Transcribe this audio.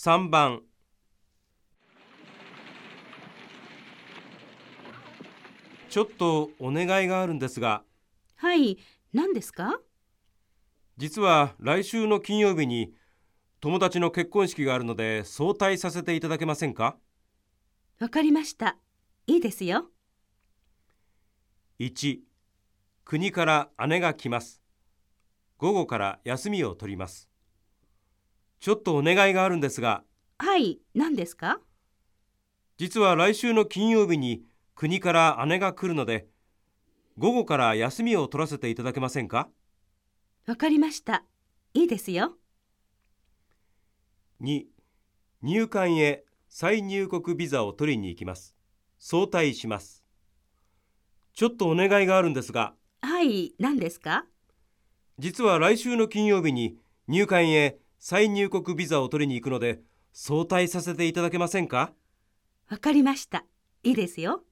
3番ちょっとお願いがあるんですが。はい、何ですか？実は来週の金曜日に友達の結婚式があるので早退させていただけませんか？わかりました。いいですよ。1国から姉が来ます。午後から休みを取りますちょっとお願いがあるんですが。はい、何ですか？実は来週の金曜日に国から姉が来るので午後から休みを取らせていただけませんか？わかりました。いいですよ。2入管へ再入国ビザを取りに行きます。早退します。ちょっとお願いがあるんですが。はい、何ですか？実は来週の金曜日に入管へ再入国ビザを取りに行くので早退させていただけませんか？わかりました。いいですよ。